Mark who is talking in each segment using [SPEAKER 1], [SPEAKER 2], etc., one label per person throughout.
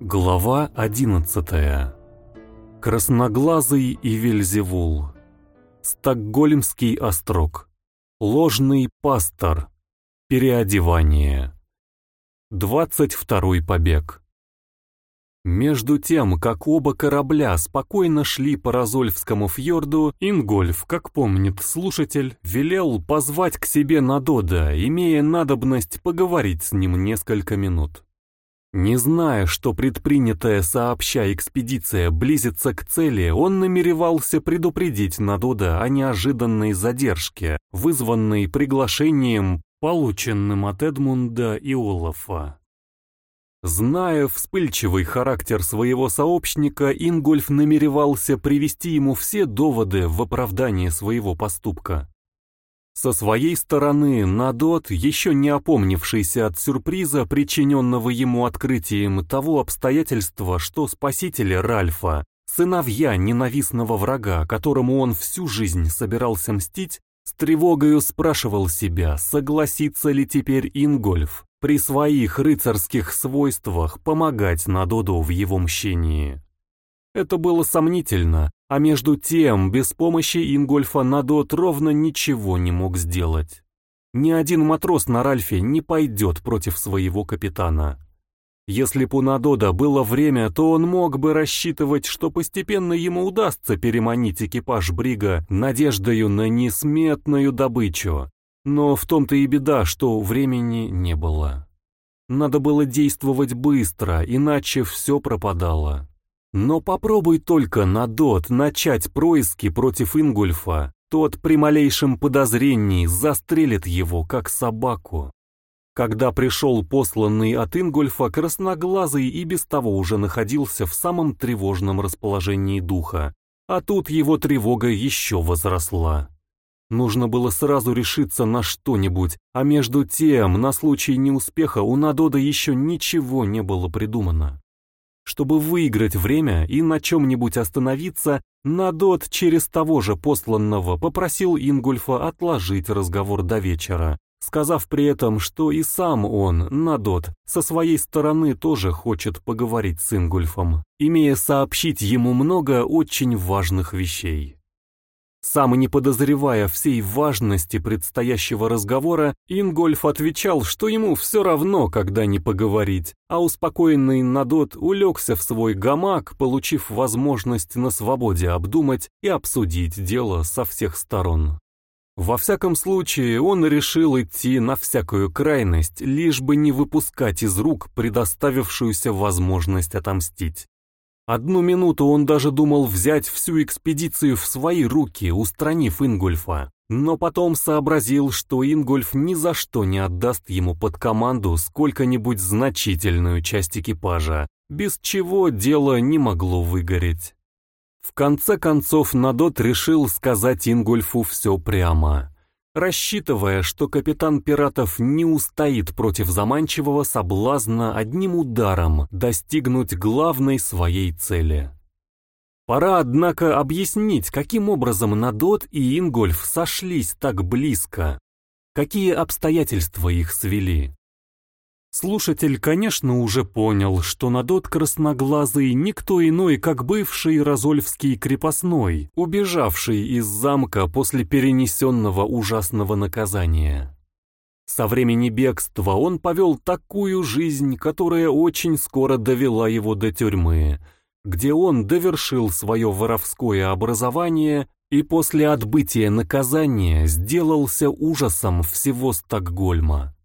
[SPEAKER 1] Глава 11. Красноглазый и Вельзевул. Стокгольмский острог. Ложный пастор. Переодевание. 22 побег. Между тем, как оба корабля спокойно шли по Розольфскому фьорду, Ингольф, как помнит слушатель, велел позвать к себе Надода, имея надобность поговорить с ним несколько минут. Не зная, что предпринятая сообща экспедиция близится к цели, он намеревался предупредить Надода о неожиданной задержке, вызванной приглашением, полученным от Эдмунда и Олафа. Зная вспыльчивый характер своего сообщника, Ингольф намеревался привести ему все доводы в оправдание своего поступка. Со своей стороны, Надот, еще не опомнившийся от сюрприза, причиненного ему открытием того обстоятельства, что спасители Ральфа, сыновья ненавистного врага, которому он всю жизнь собирался мстить, с тревогою спрашивал себя, согласится ли теперь Ингольф при своих рыцарских свойствах помогать Надоду в его мщении. Это было сомнительно, а между тем, без помощи Ингольфа Надот ровно ничего не мог сделать. Ни один матрос на Ральфе не пойдет против своего капитана. Если б у Надода было время, то он мог бы рассчитывать, что постепенно ему удастся переманить экипаж Брига надеждою на несметную добычу. Но в том-то и беда, что времени не было. Надо было действовать быстро, иначе все пропадало. Но попробуй только на Дот начать происки против Ингульфа, тот при малейшем подозрении застрелит его, как собаку. Когда пришел посланный от Ингульфа, красноглазый и без того уже находился в самом тревожном расположении духа, а тут его тревога еще возросла. Нужно было сразу решиться на что-нибудь, а между тем, на случай неуспеха у Надода еще ничего не было придумано. Чтобы выиграть время и на чем-нибудь остановиться, Надот через того же посланного попросил Ингульфа отложить разговор до вечера, сказав при этом, что и сам он, Надот, со своей стороны тоже хочет поговорить с Ингульфом, имея сообщить ему много очень важных вещей. Сам не подозревая всей важности предстоящего разговора, Ингольф отвечал, что ему все равно, когда не поговорить, а успокоенный Надот улегся в свой гамак, получив возможность на свободе обдумать и обсудить дело со всех сторон. Во всяком случае, он решил идти на всякую крайность, лишь бы не выпускать из рук предоставившуюся возможность отомстить. Одну минуту он даже думал взять всю экспедицию в свои руки, устранив Ингольфа. Но потом сообразил, что Ингольф ни за что не отдаст ему под команду сколько-нибудь значительную часть экипажа, без чего дело не могло выгореть. В конце концов Надот решил сказать Ингольфу все прямо рассчитывая, что капитан пиратов не устоит против заманчивого соблазна одним ударом достигнуть главной своей цели. Пора, однако, объяснить, каким образом Надот и Ингольф сошлись так близко, какие обстоятельства их свели. Слушатель, конечно, уже понял, что Надот Красноглазый никто иной, как бывший Розольфский крепостной, убежавший из замка после перенесенного ужасного наказания. Со времени бегства он повел такую жизнь, которая очень скоро довела его до тюрьмы, где он довершил свое воровское образование и после отбытия наказания сделался ужасом всего Стокгольма.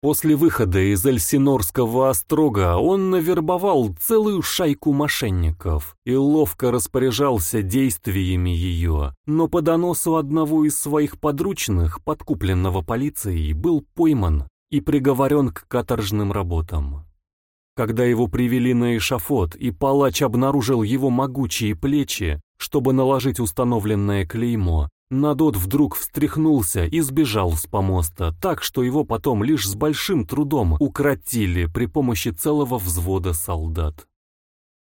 [SPEAKER 1] После выхода из Эльсинорского острога он навербовал целую шайку мошенников и ловко распоряжался действиями ее, но по доносу одного из своих подручных, подкупленного полицией, был пойман и приговорен к каторжным работам. Когда его привели на эшафот и палач обнаружил его могучие плечи, чтобы наложить установленное клеймо, Надот вдруг встряхнулся и сбежал с помоста, так что его потом лишь с большим трудом укротили при помощи целого взвода солдат.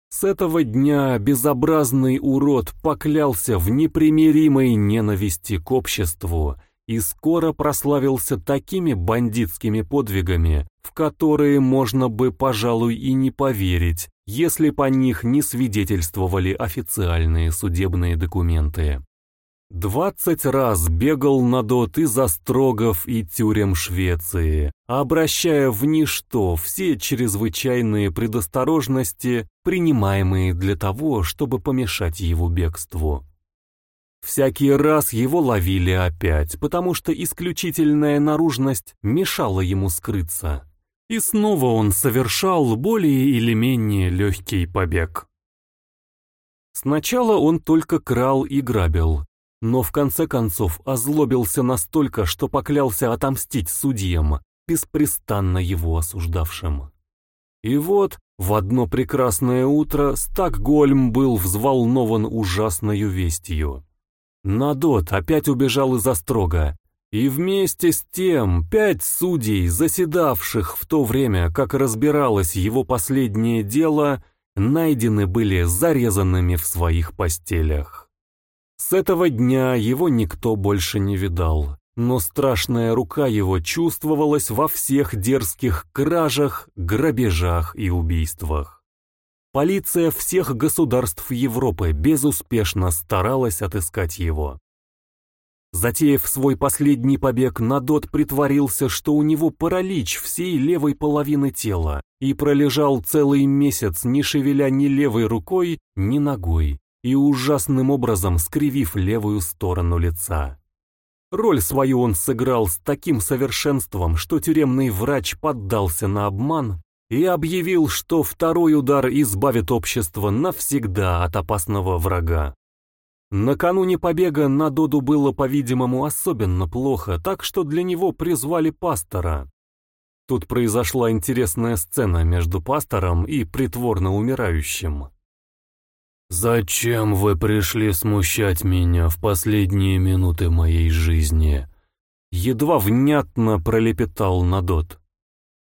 [SPEAKER 1] С этого дня безобразный урод поклялся в непримиримой ненависти к обществу и скоро прославился такими бандитскими подвигами, в которые можно бы, пожалуй, и не поверить, если по них не свидетельствовали официальные судебные документы. Двадцать раз бегал на дот из острогов и тюрем Швеции, обращая в ничто все чрезвычайные предосторожности, принимаемые для того, чтобы помешать его бегству. Всякий раз его ловили опять, потому что исключительная наружность мешала ему скрыться. И снова он совершал более или менее легкий побег. Сначала он только крал и грабил, но в конце концов озлобился настолько, что поклялся отомстить судьям, беспрестанно его осуждавшим. И вот, в одно прекрасное утро Стокгольм был взволнован ужасною вестью. Надот опять убежал из Острога, и вместе с тем пять судей, заседавших в то время, как разбиралось его последнее дело, найдены были зарезанными в своих постелях. С этого дня его никто больше не видал, но страшная рука его чувствовалась во всех дерзких кражах, грабежах и убийствах. Полиция всех государств Европы безуспешно старалась отыскать его. Затеяв свой последний побег, Надот притворился, что у него паралич всей левой половины тела, и пролежал целый месяц, не шевеля ни левой рукой, ни ногой, и ужасным образом скривив левую сторону лица. Роль свою он сыграл с таким совершенством, что тюремный врач поддался на обман и объявил, что второй удар избавит общество навсегда от опасного врага. Накануне побега на Доду было, по-видимому, особенно плохо, так что для него призвали пастора. Тут произошла интересная сцена между пастором и притворно умирающим. «Зачем вы пришли смущать меня в последние минуты моей жизни?» Едва внятно пролепетал Надот.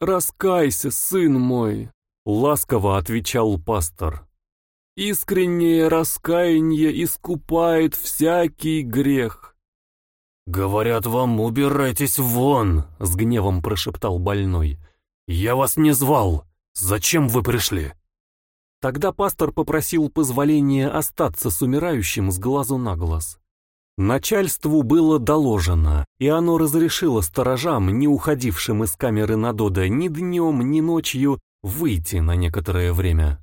[SPEAKER 1] «Раскайся, сын мой!» — ласково отвечал пастор. «Искреннее раскаяние искупает всякий грех». «Говорят вам, убирайтесь вон!» — с гневом прошептал больной. «Я вас не звал! Зачем вы пришли?» Тогда пастор попросил позволения остаться с умирающим с глазу на глаз. Начальству было доложено, и оно разрешило сторожам, не уходившим из камеры Надода ни днем, ни ночью, выйти на некоторое время.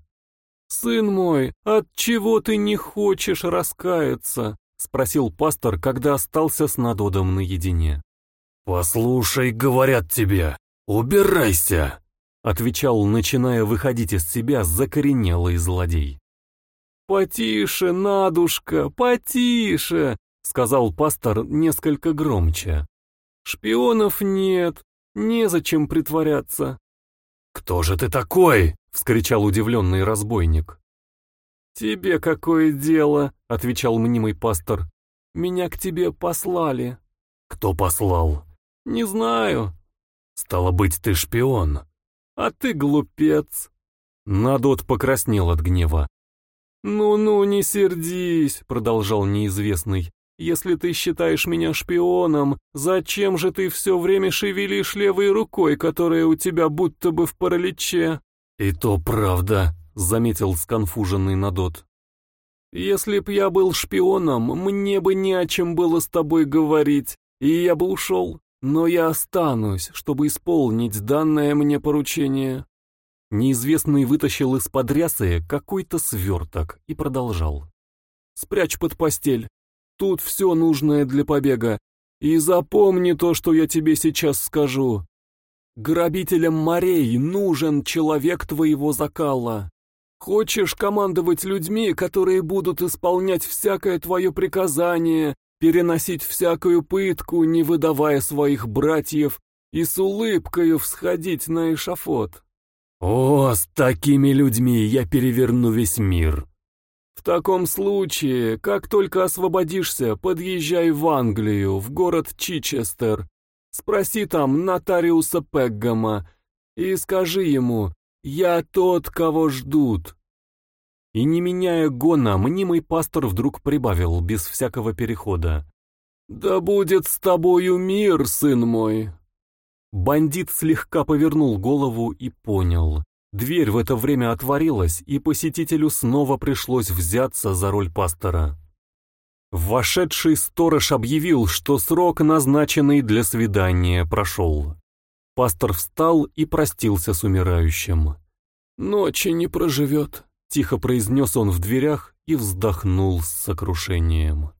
[SPEAKER 1] «Сын мой, от чего ты не хочешь раскаяться?» — спросил пастор, когда остался с Надодом наедине. «Послушай, говорят тебе, убирайся!» Отвечал, начиная выходить из себя закоренелый злодей. «Потише, Надушка, потише!» — сказал пастор несколько громче. «Шпионов нет, незачем притворяться». «Кто же ты такой?» — вскричал удивленный разбойник. «Тебе какое дело?» — отвечал мнимый пастор. «Меня к тебе послали». «Кто послал?» «Не знаю». «Стало быть, ты шпион». А ты глупец. Надот покраснел от гнева. «Ну-ну, не сердись», — продолжал неизвестный. «Если ты считаешь меня шпионом, зачем же ты все время шевелишь левой рукой, которая у тебя будто бы в параличе?» «И то правда», — заметил сконфуженный Надот. «Если б я был шпионом, мне бы не о чем было с тобой говорить, и я бы ушел. Но я останусь, чтобы исполнить данное мне поручение. Неизвестный вытащил из-под рясы какой-то сверток и продолжал. Спрячь под постель. Тут все нужное для побега. И запомни то, что я тебе сейчас скажу. Грабителям морей нужен человек твоего закала. Хочешь командовать людьми, которые будут исполнять всякое твое приказание переносить всякую пытку, не выдавая своих братьев, и с улыбкою всходить на эшафот. О, с такими людьми я переверну весь мир. В таком случае, как только освободишься, подъезжай в Англию, в город Чичестер. Спроси там нотариуса Пеггама и скажи ему, я тот, кого ждут. И не меняя гона, мнимый пастор вдруг прибавил, без всякого перехода. «Да будет с тобою мир, сын мой!» Бандит слегка повернул голову и понял. Дверь в это время отворилась, и посетителю снова пришлось взяться за роль пастора. Вошедший сторож объявил, что срок, назначенный для свидания, прошел. Пастор встал и простился с умирающим. «Ночи не проживет», — тихо произнес он в дверях и вздохнул с сокрушением.